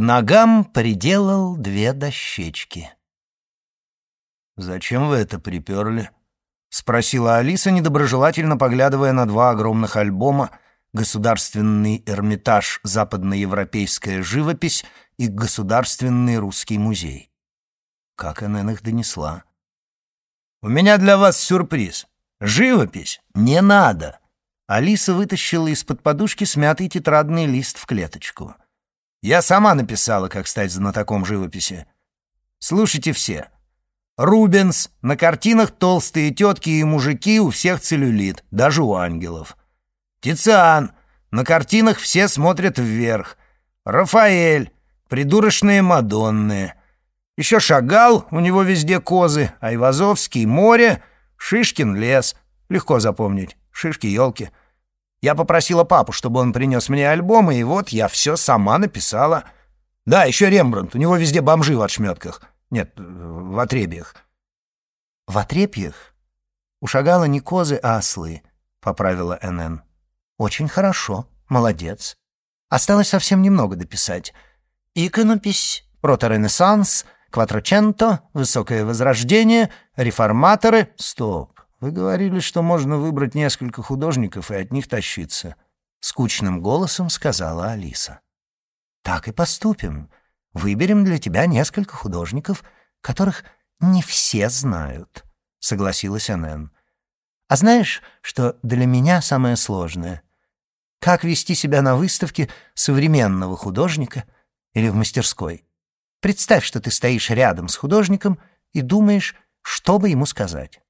ногам приделал две дощечки. «Зачем вы это приперли?» — спросила Алиса, недоброжелательно поглядывая на два огромных альбома «Государственный Эрмитаж. Западноевропейская живопись» и «Государственный русский музей». Как она их донесла? «У меня для вас сюрприз. Живопись не надо!» Алиса вытащила из-под подушки смятый тетрадный лист в клеточку. «Я сама написала, как стать знатоком живописи. Слушайте все. Рубенс, на картинах толстые тетки и мужики, у всех целлюлит, даже у ангелов. Тициан, на картинах все смотрят вверх. Рафаэль, придурочные Мадонны. Еще Шагал, у него везде козы, Айвазовский — море, Шишкин — лес. Легко запомнить. Шишки, елки. Я попросила папу, чтобы он принес мне альбомы, и вот я все сама написала. Да, еще Рембрандт, у него везде бомжи в отшметках. Нет, в отребьях. В отрепьях? У Шагала не козы, а ослы, поправила НН. Очень хорошо, молодец. Осталось совсем немного дописать. Иконопись, проторенессанс, кватроченто, высокое возрождение, реформаторы. Стоп. Вы говорили, что можно выбрать несколько художников и от них тащиться. Скучным голосом сказала Алиса. Так и поступим выберем для тебя несколько художников, которых не все знают», — согласилась Анен. «А знаешь, что для меня самое сложное? Как вести себя на выставке современного художника или в мастерской? Представь, что ты стоишь рядом с художником и думаешь, что бы ему сказать».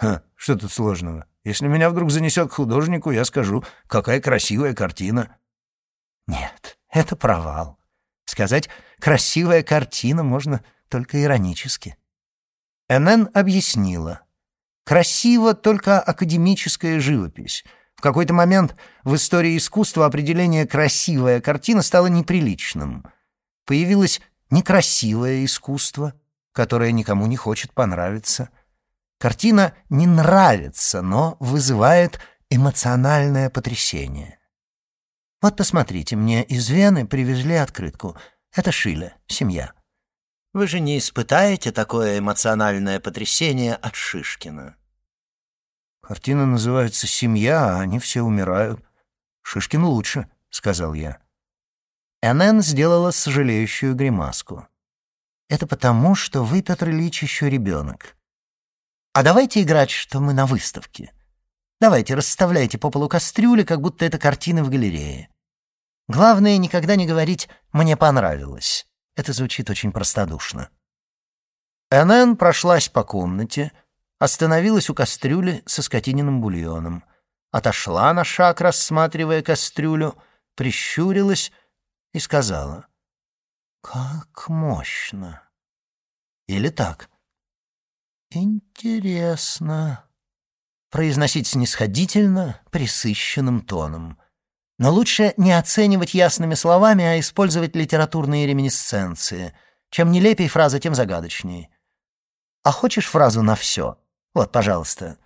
«Ха, что тут сложного? Если меня вдруг занесет к художнику, я скажу, какая красивая картина». «Нет, это провал. Сказать «красивая картина» можно только иронически. НН объяснила. Красиво только академическая живопись. В какой-то момент в истории искусства определение «красивая картина» стало неприличным. Появилось некрасивое искусство, которое никому не хочет понравиться. Картина не нравится, но вызывает эмоциональное потрясение. Вот посмотрите, мне из Вены привезли открытку. Это Шиля, семья. Вы же не испытаете такое эмоциональное потрясение от Шишкина. Картина называется «Семья», а они все умирают. Шишкин лучше, — сказал я. НН сделала сожалеющую гримаску. Это потому, что вы, Петр Ильич, еще ребенок. А давайте играть, что мы на выставке. Давайте, расставляйте по полу кастрюли, как будто это картины в галерее. Главное, никогда не говорить «мне понравилось». Это звучит очень простодушно. НН прошлась по комнате, остановилась у кастрюли со скотининым бульоном, отошла на шаг, рассматривая кастрюлю, прищурилась и сказала «Как мощно!» Или так «Интересно» произносить снисходительно, присыщенным тоном. Но лучше не оценивать ясными словами, а использовать литературные реминисценции. Чем нелепей фраза, тем загадочнее. А хочешь фразу на все? Вот, пожалуйста.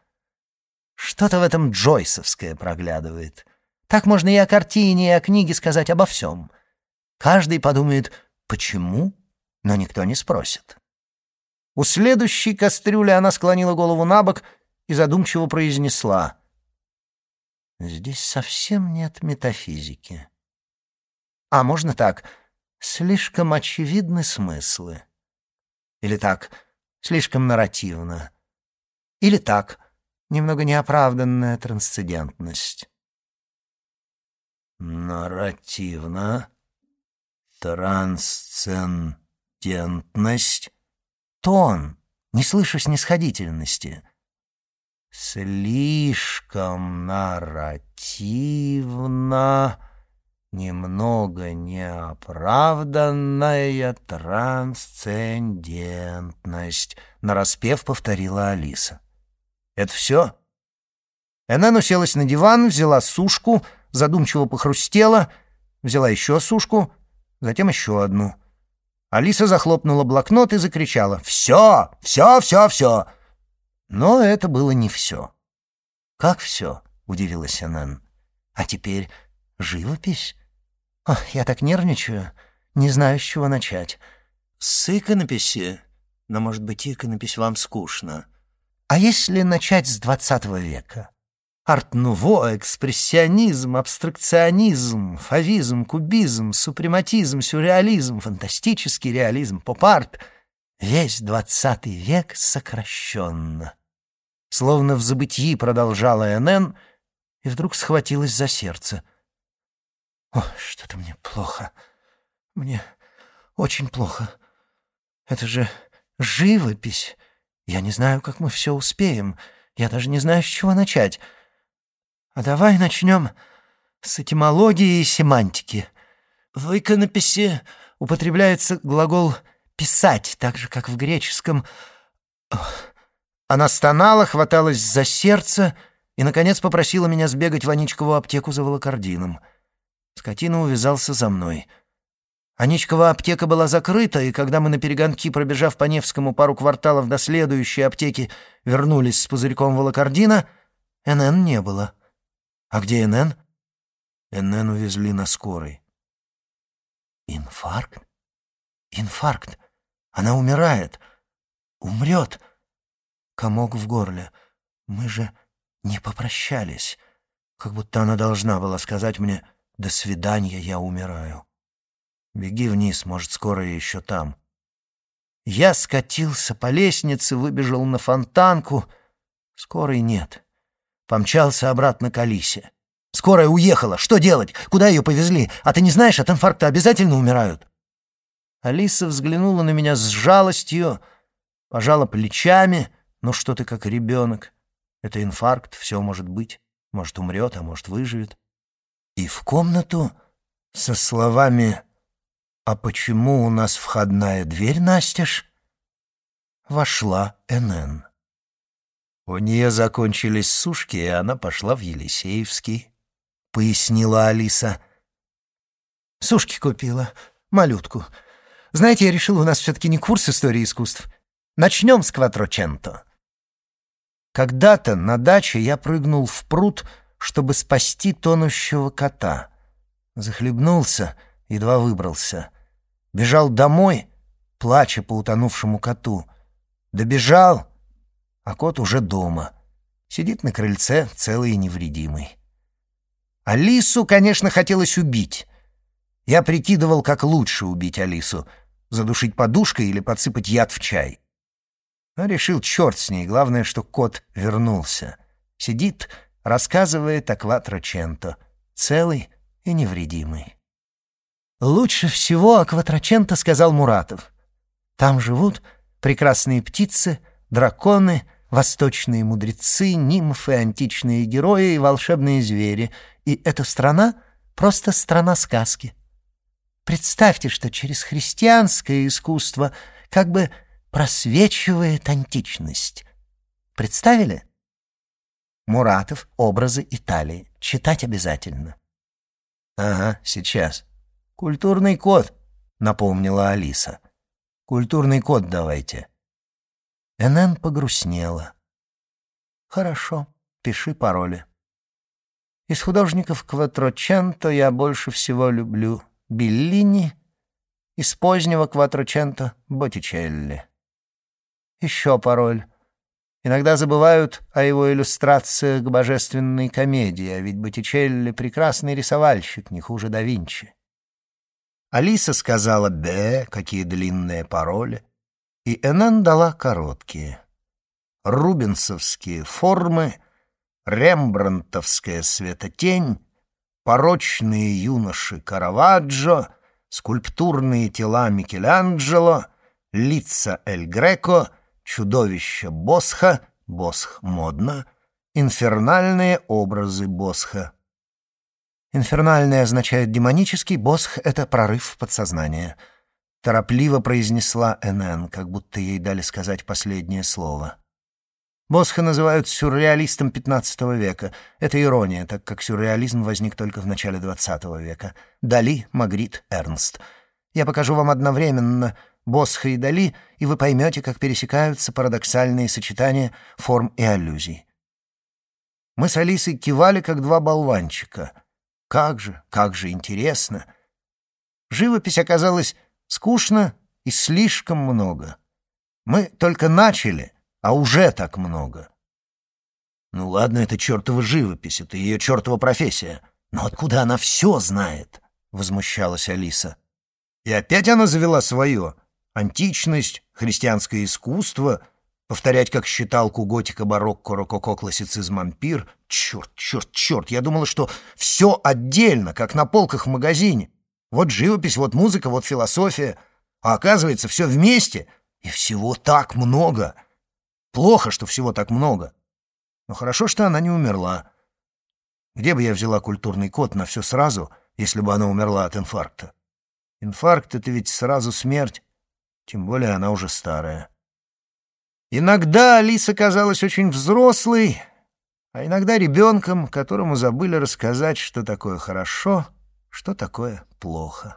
Что-то в этом Джойсовское проглядывает. Так можно и о картине, и о книге сказать обо всем. Каждый подумает «почему?», но никто не спросит. У следующей кастрюли она склонила голову на бок и задумчиво произнесла. «Здесь совсем нет метафизики. А можно так, слишком очевидны смыслы. Или так, слишком нарративно. Или так, немного неоправданная трансцендентность». «Нарративно? Трансцендентность?» «Тон, не слышу снисходительности». Слишком нарративно, немного неоправданная трансцендентность, нараспев повторила Алиса. Это все? Энен уселась на диван, взяла сушку, задумчиво похрустела, взяла еще сушку, затем еще одну. Алиса захлопнула блокнот и закричала «Все! Все, все, все!» Но это было не все. «Как все?» — удивилась Анан. «А теперь живопись? Ох, я так нервничаю. не знаю, с чего начать. С иконописи, но, может быть, иконопись вам скучно. А если начать с двадцатого века? Арт-нуво, экспрессионизм, абстракционизм, фавизм, кубизм, супрематизм, сюрреализм, фантастический реализм, поп-арт. Весь двадцатый век сокращенно. Словно в забытии продолжала НН и вдруг схватилась за сердце. «О, что-то мне плохо. Мне очень плохо. Это же живопись. Я не знаю, как мы все успеем. Я даже не знаю, с чего начать. А давай начнем с этимологии и семантики. В иконописи употребляется глагол «писать», так же, как в греческом. Она стонала, хваталась за сердце и, наконец, попросила меня сбегать в Аничкову аптеку за волокордином. Скотина увязался за мной. Аничкова аптека была закрыта, и когда мы на перегонки, пробежав по Невскому пару кварталов до следующей аптеки, вернулись с пузырьком волокордина, НН не было. «А где НН?» НН увезли на скорой. «Инфаркт? Инфаркт! Она умирает! Умрет!» Комок в горле. «Мы же не попрощались!» Как будто она должна была сказать мне «До свидания, я умираю». «Беги вниз, может, скоро я еще там». Я скатился по лестнице, выбежал на фонтанку. Скорой нет. Помчался обратно к Алисе. «Скорая уехала. Что делать? Куда ее повезли? А ты не знаешь, от инфаркта обязательно умирают?» Алиса взглянула на меня с жалостью, пожала плечами. «Ну что ты как ребенок? Это инфаркт, все может быть. Может, умрет, а может, выживет». И в комнату со словами «А почему у нас входная дверь, Настеж?» вошла НН. У нее закончились сушки, и она пошла в Елисеевский, — пояснила Алиса. Сушки купила, малютку. Знаете, я решил, у нас все-таки не курс истории искусств. Начнем с Кватроченто. Когда-то на даче я прыгнул в пруд, чтобы спасти тонущего кота. Захлебнулся, едва выбрался. Бежал домой, плача по утонувшему коту. Добежал — а кот уже дома. Сидит на крыльце, целый и невредимый. Алису, конечно, хотелось убить. Я прикидывал, как лучше убить Алису — задушить подушкой или подсыпать яд в чай. Но решил, черт с ней, главное, что кот вернулся. Сидит, рассказывает о Кватроченто, целый и невредимый. «Лучше всего о Кватроченто сказал Муратов. Там живут прекрасные птицы, драконы — восточные мудрецы, нимфы, античные герои и волшебные звери. И эта страна — просто страна сказки. Представьте, что через христианское искусство как бы просвечивает античность. Представили? Муратов, образы Италии. Читать обязательно. Ага, сейчас. Культурный код, напомнила Алиса. Культурный код давайте. НН погрустнела. «Хорошо, пиши пароли». Из художников Кватроченто я больше всего люблю Беллини, из позднего Кватроченто — Боттичелли. Еще пароль. Иногда забывают о его иллюстрациях к божественной комедии, а ведь Боттичелли — прекрасный рисовальщик, не хуже да Винчи. Алиса сказала «Б», какие длинные пароли и Энн дала короткие. Рубинсовские формы, рембрандтовская светотень, порочные юноши Караваджо, скульптурные тела Микеланджело, лица Эль Греко, чудовища Босха, Босх модно, инфернальные образы Босха. Инфернальный означает демонический, Босх — это прорыв в подсознание — Торопливо произнесла НН, как будто ей дали сказать последнее слово. Босха называют сюрреалистом XV века. Это ирония, так как сюрреализм возник только в начале XX века. Дали, Магрит, Эрнст. Я покажу вам одновременно Босха и Дали, и вы поймете, как пересекаются парадоксальные сочетания форм и аллюзий. Мы с Алисой кивали, как два болванчика. Как же, как же интересно — Живопись оказалась скучно и слишком много. Мы только начали, а уже так много. Ну ладно, это чертова живопись, это ее чертова профессия. Но откуда она все знает? Возмущалась Алиса. И опять она завела свое. Античность, христианское искусство, повторять как считалку готика, барокко, рококо, классицизм, ампир. Черт, черт, черт, я думала, что все отдельно, как на полках в магазине. Вот живопись, вот музыка, вот философия. А оказывается, все вместе, и всего так много. Плохо, что всего так много. Но хорошо, что она не умерла. Где бы я взяла культурный код на все сразу, если бы она умерла от инфаркта? Инфаркт — это ведь сразу смерть, тем более она уже старая. Иногда Алиса казалась очень взрослой, а иногда ребенком, которому забыли рассказать, что такое хорошо, что такое плохо.